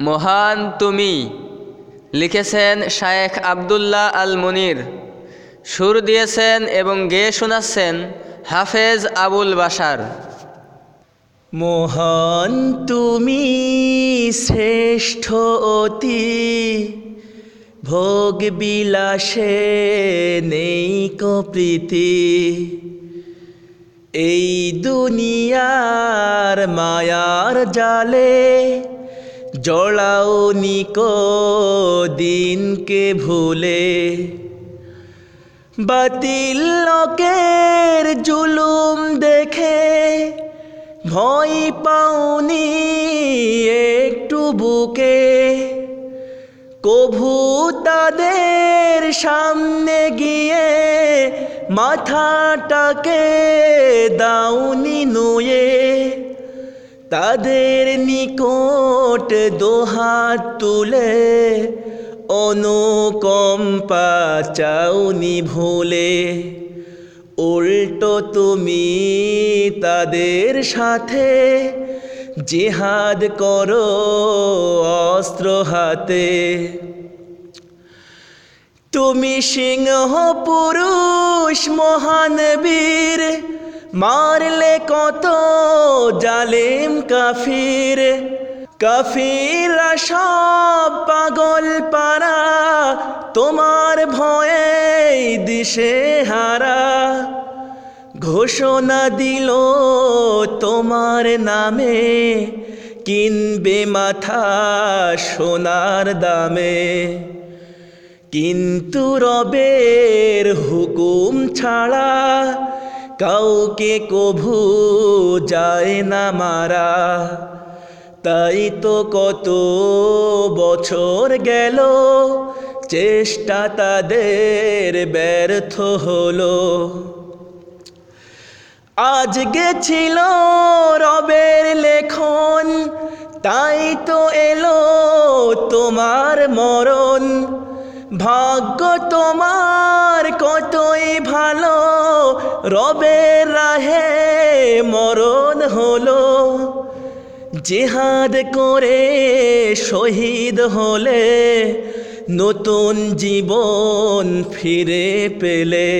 মহান তুমি, লিখেছেন শায়েখ আবদুল্লাহ আল মনির সুর দিয়েছেন এবং গেয়ে শোনাচ্ছেন হাফেজ আবুল বাশার। মহান তুমি, শ্রেষ্ঠ অতি, ভোগ বিলাসে নেই কপ্রীতি এই দুনিয়ার মায়ার জালে জড়াও নিকো দিনকে ভুলে। বাতিল লোকের জুলুম দেখে ভয় পাওনি একটু বুকে। কভু তাদের সামনে গিয়ে মাথাটাকে দাউনি নুয়ে। তাদের নিকট দোহাত তুলে, অনুকম্পা চাউনি ভুলে। উল্টো তুমি তাদের সাথে, জেহাদ করো অস্ত্র হাতে। তুমি সিংহ পুরুষ মহান বীর মারলে কত জালেম কাফির। কাফিররা সব পাগল পারা তোমার ভয়ে দিশে হারা। ঘোষণা দিল তোমার নামে, কিনবে মাথা সোনার দামে। কিন্তু রবের হুকুম ছাড়া কাউকে কভু যায় না মারা। তাই তো কত বছর গেল, চেষ্টা তাদের ব্যর্থ হলো। আজ গেছিল রবের লেখন, তাই তো এলো তোমার মরণ। ভাগ্য তোমার কতই ভালো, রবের রাহে মরণ হলো। জেহাদ করে শহীদ হলে, নতুন জীবন ফিরে পেলে।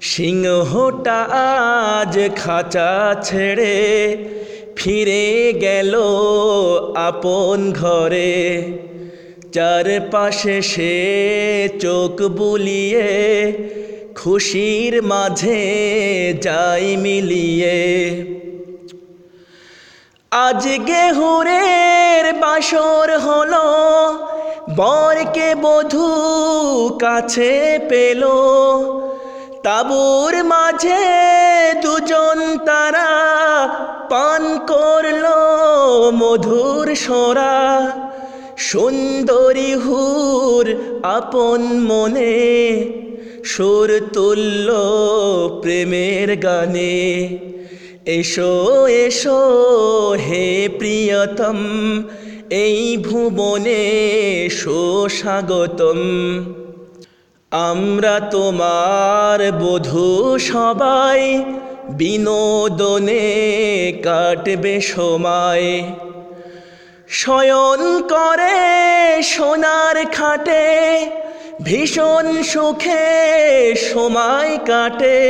সিংহটা আজ খাঁচা ছেড়ে ফিরে গেল আপন ঘরে। চারপাশে সে চোখ বুলিয়ে, খুশির মাঝে যাই মিলিয়ে। আজ গেহুরের বাসর হলো, বরকে বধূ কাছে পেল। তাবুর মাঝে দুজন তারা পান করল মধুর সোরা। সুন্দরী হুর আপন মনে, সুর তুল্য প্রেমের গানে। এসো এসো, হে প্রিয়তম, এই ভুবনে সুস্বাগতম। আমরা তোমার বধূ সবাই, বিনোদনে কাটবে সময়। শয়ন করে সোনার খাটে, ভীষণ সুখে সময় কাটে।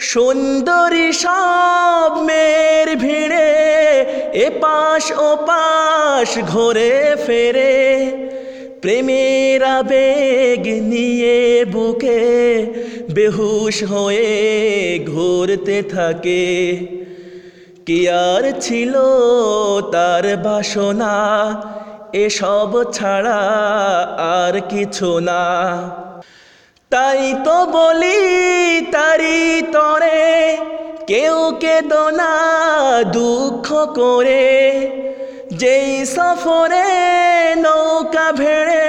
সুন্দরী সব মেয়ের ভিড়ে, এপাশ ওপাশ ঘোরে ফেরে। প্রেমের আবেগ নিয়ে বুকে বেহুশ হয়ে ঘুরতে থাকে। কি আর ছিল তার বাসনা? এসব ছাড়া আর কিছু না। তাই তো বলি তারি তরে, কেউ কেদো না দুঃখ করে। যেই সফরে নৌকা ভেড়ে,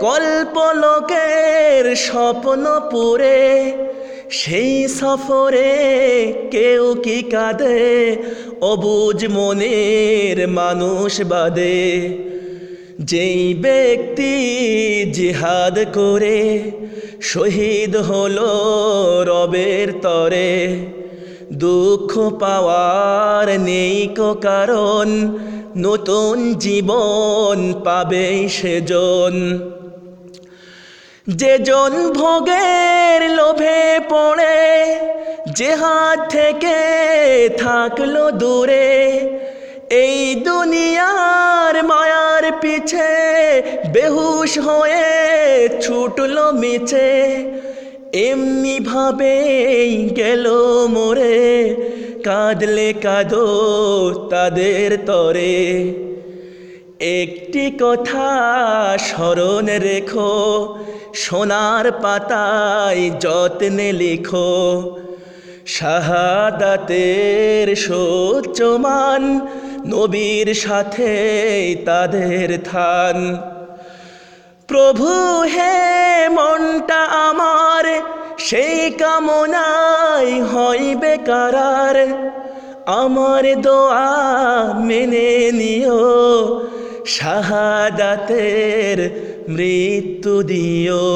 কল্পলোকের স্বপ্ন পুরে। সেই সফরে কেউ কি কাঁদে? অবুজ মনের মানুষ বাদে। যেই ব্যক্তি জিহাদ করে, শহীদ হলো রবের তরে। দুঃখ পাওয়ার নেই কো কারণ, নতুন জীবন পাবে সেজন। যেজন ভোগের লোভে পড়ে, যে হাত থেকে থাকল দূরে, এই দুনিয়ার মায়ার পিছে বেহুশ হয়ে ছুটলো মিছে, এমনি ভাবেই গেল মোরে, কাঁদলে কাঁদো তাদের তরে। একটি কথা স্মরণ রেখো, সোনার পাতায় যত্নে লিখো। শাহাদাতের সত্যমান নবীর সাথে তাদের থান। প্রভু, হে মনটা আমার, সেই কামনায় হইবে কারার। আমার দোয়া মেনে নিও শাহাদাতের মৃত্যু দিও।